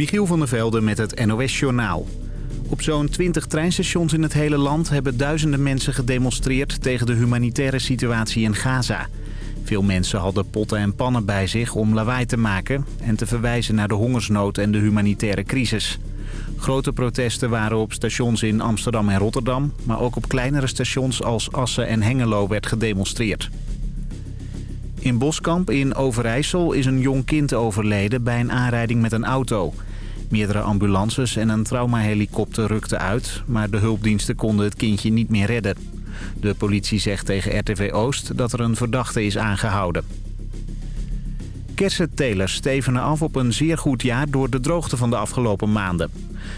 Michiel van der Velde met het NOS-journaal. Op zo'n 20 treinstations in het hele land hebben duizenden mensen gedemonstreerd tegen de humanitaire situatie in Gaza. Veel mensen hadden potten en pannen bij zich om lawaai te maken en te verwijzen naar de hongersnood en de humanitaire crisis. Grote protesten waren op stations in Amsterdam en Rotterdam, maar ook op kleinere stations als Assen en Hengelo werd gedemonstreerd. In Boskamp in Overijssel is een jong kind overleden bij een aanrijding met een auto. Meerdere ambulances en een traumahelikopter rukten uit... maar de hulpdiensten konden het kindje niet meer redden. De politie zegt tegen RTV Oost dat er een verdachte is aangehouden. Kersentelers stevenen af op een zeer goed jaar door de droogte van de afgelopen maanden.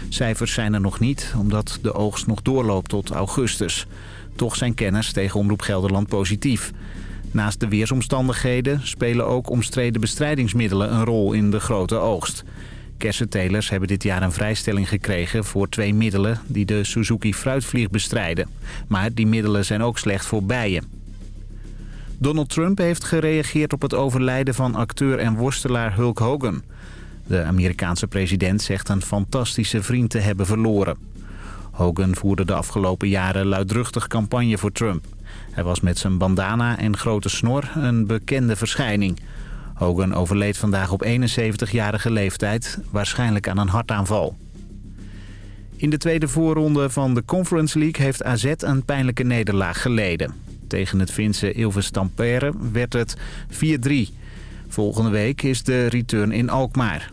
Cijfers zijn er nog niet, omdat de oogst nog doorloopt tot augustus. Toch zijn kenners tegen Omroep Gelderland positief. Naast de weersomstandigheden spelen ook omstreden bestrijdingsmiddelen een rol in de grote oogst. Kersentelers hebben dit jaar een vrijstelling gekregen voor twee middelen die de Suzuki fruitvlieg bestrijden. Maar die middelen zijn ook slecht voor bijen. Donald Trump heeft gereageerd op het overlijden van acteur en worstelaar Hulk Hogan. De Amerikaanse president zegt een fantastische vriend te hebben verloren. Hogan voerde de afgelopen jaren luidruchtig campagne voor Trump. Hij was met zijn bandana en grote snor een bekende verschijning. Hogan overleed vandaag op 71-jarige leeftijd, waarschijnlijk aan een hartaanval. In de tweede voorronde van de Conference League heeft AZ een pijnlijke nederlaag geleden. Tegen het Finse Ilves Tampere werd het 4-3. Volgende week is de return in Alkmaar.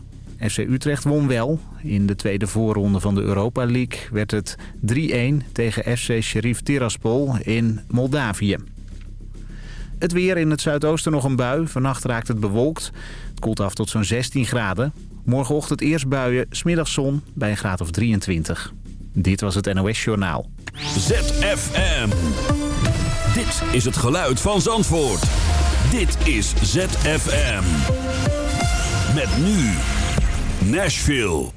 FC Utrecht won wel. In de tweede voorronde van de Europa League werd het 3-1 tegen FC Sheriff Tiraspol in Moldavië. Het weer in het zuidoosten nog een bui. Vannacht raakt het bewolkt. Het koelt af tot zo'n 16 graden. Morgenochtend eerst buien, smiddags zon bij een graad of 23. Dit was het NOS Journaal. ZFM. Dit is het geluid van Zandvoort. Dit is ZFM. Met nu Nashville.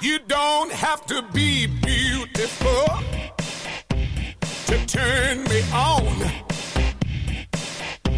You don't have to be beautiful to turn me on.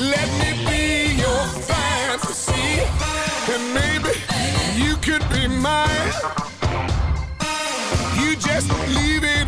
Let me be your fantasy, and maybe you could be mine. You just leave it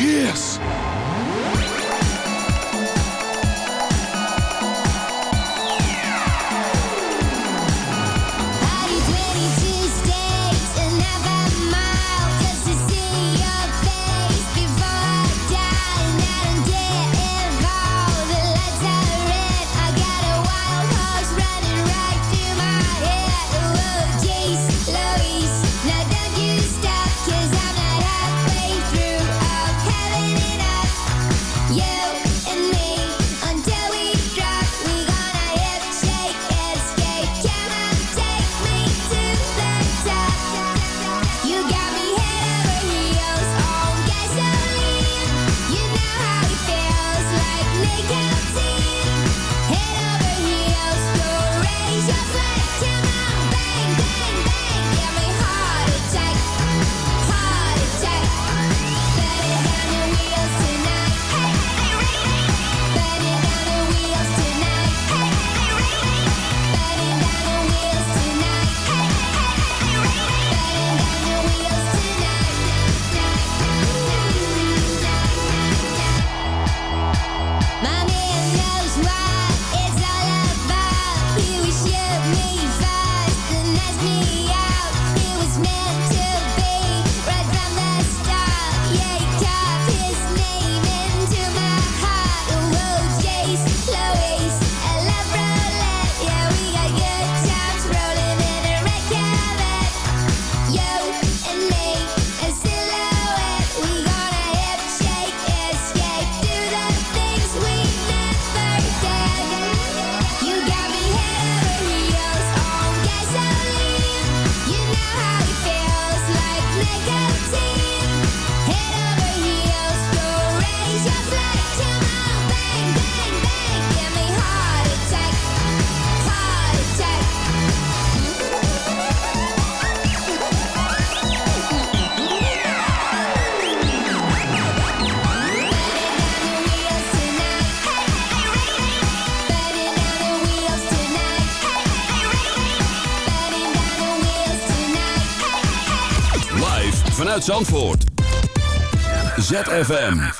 Kiss. Zandvoort. ZFM.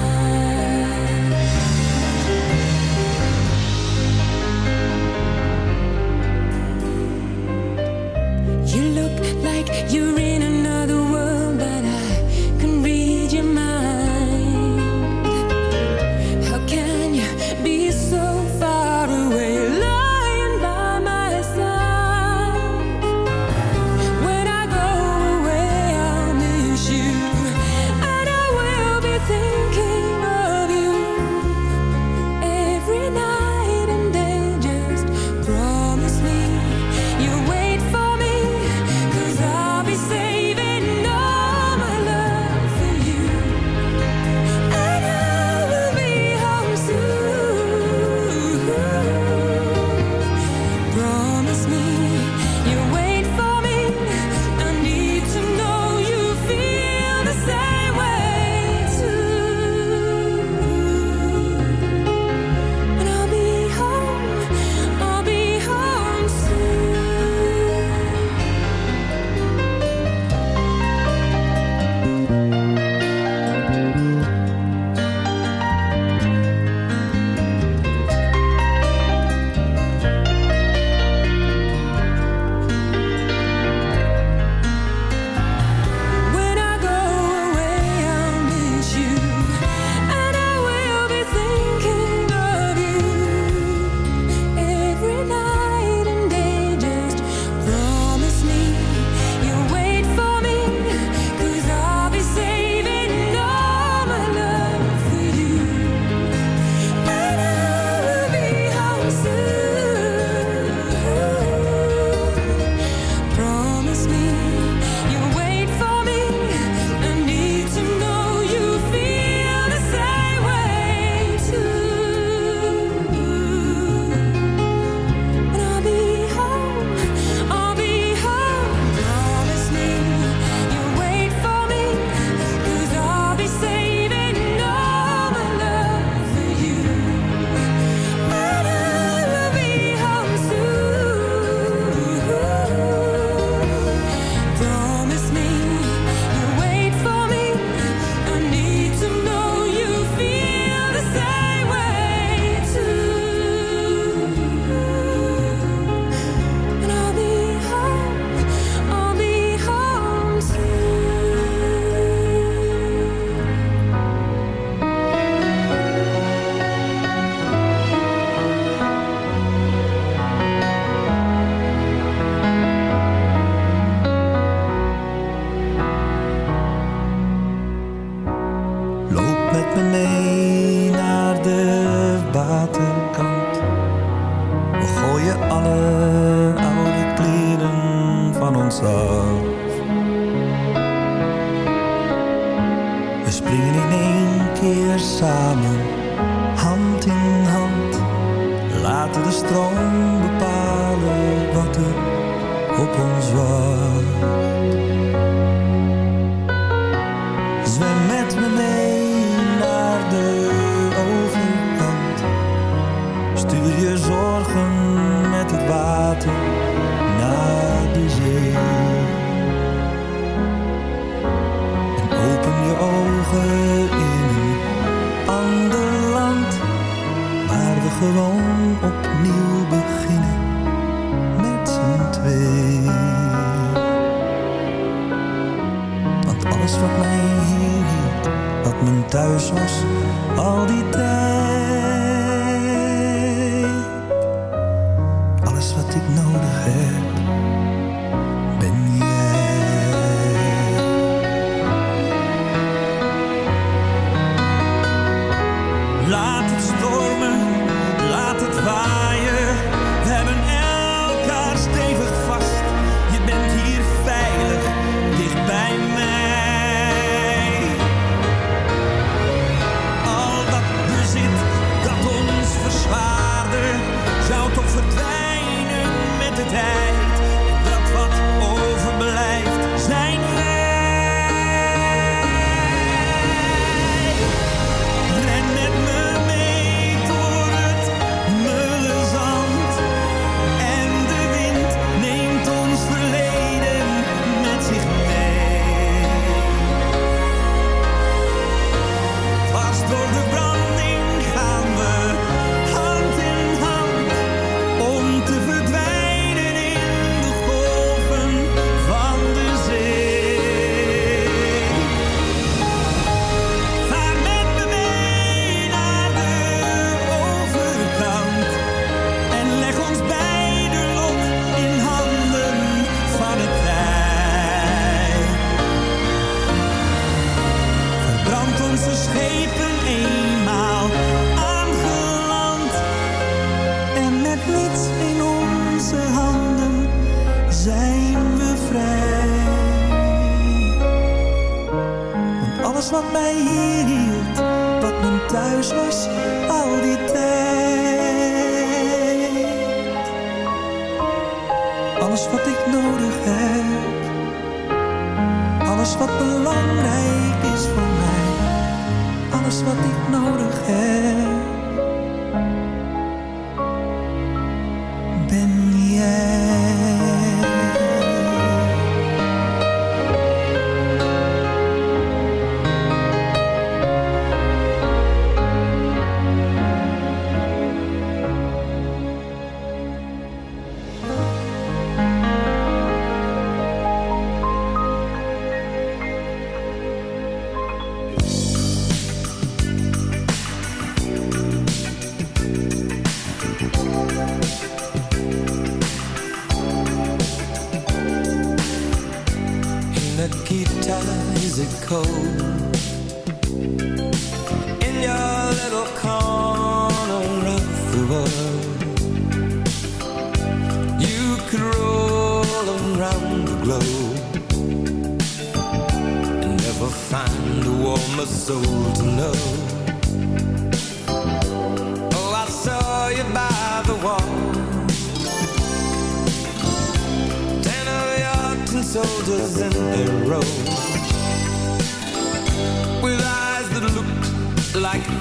wat belangrijk is voor mij, alles wat ik nodig heb.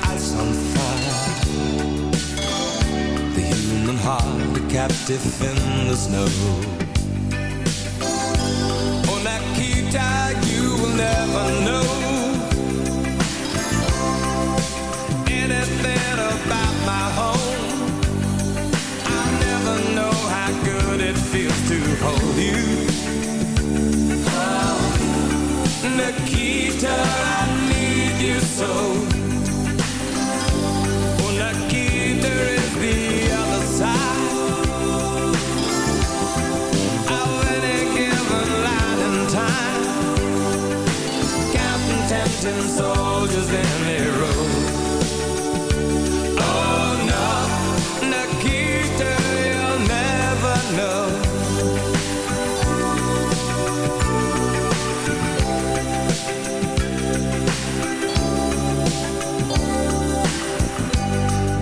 Ice on fire The human heart, a captive in the snow Oh, Nikita, you will never know Anything about my home I never know how good it feels to hold you. Oh, Nikita, I need you so. A row. Oh no, Nikita, you'll never know.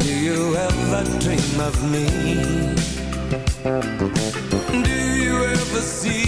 Do you ever dream of me? Do you ever see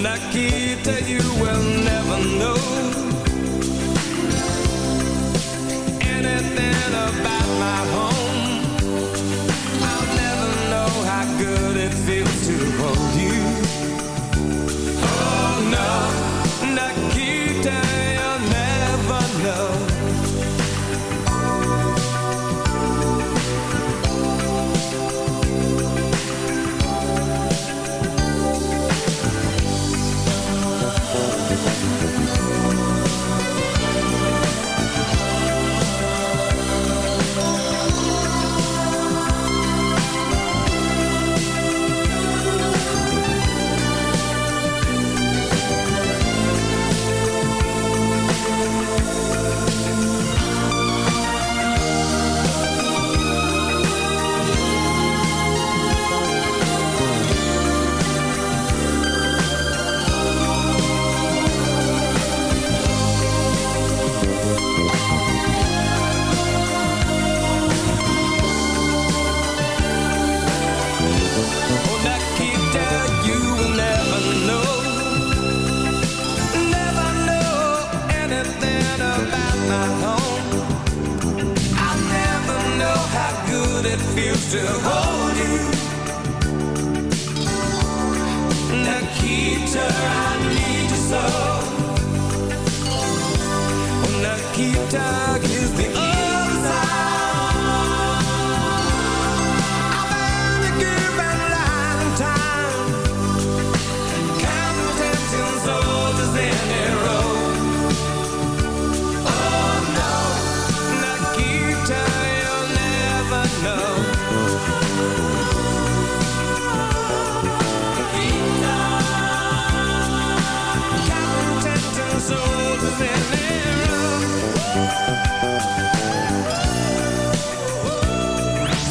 Oh, Nikita, you will never know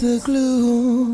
the glue.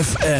ZFM.